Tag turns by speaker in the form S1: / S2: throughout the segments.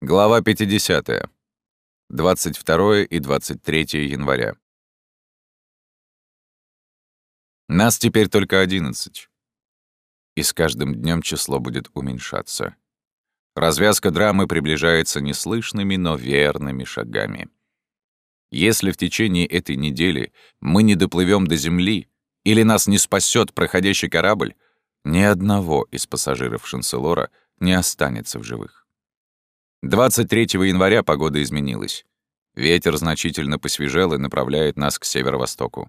S1: Глава 50. 22 и 23 января. Нас теперь только 11. И с каждым днем число будет уменьшаться. Развязка драмы приближается неслышными, но верными шагами. Если в течение этой недели мы не доплывем до Земли или нас не спасет проходящий корабль, ни одного из пассажиров Шанселора не останется в живых. 23 января погода изменилась. Ветер значительно посвежел и направляет нас к северо-востоку.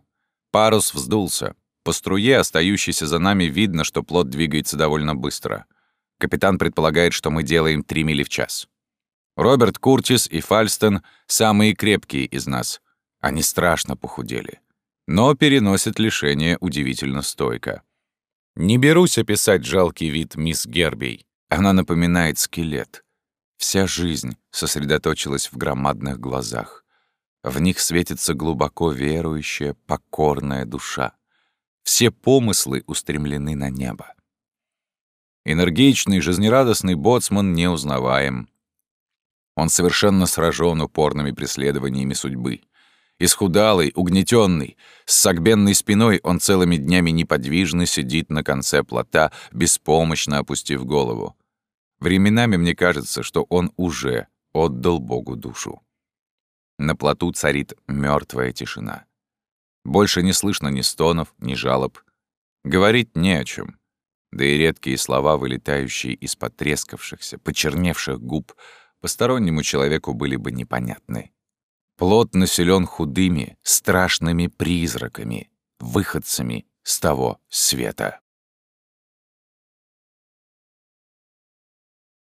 S1: Парус вздулся. По струе, остающейся за нами, видно, что плот двигается довольно быстро. Капитан предполагает, что мы делаем 3 мили в час. Роберт Куртис и Фальстон — самые крепкие из нас. Они страшно похудели. Но переносят лишение удивительно стойко. Не берусь описать жалкий вид мисс Гербей. Она напоминает скелет. Вся жизнь сосредоточилась в громадных глазах. В них светится глубоко верующая, покорная душа. Все помыслы устремлены на небо. Энергичный, жизнерадостный боцман неузнаваем. Он совершенно сражен упорными преследованиями судьбы. Исхудалый, угнетенный, с согбенной спиной он целыми днями неподвижно сидит на конце плота, беспомощно опустив голову. Временами мне кажется, что он уже отдал Богу душу. На плоту царит мертвая тишина. Больше не слышно ни стонов, ни жалоб. Говорить не о чем. Да и редкие слова, вылетающие из потрескавшихся, почерневших губ, постороннему человеку были бы непонятны. Плод населен худыми, страшными призраками, выходцами с того света.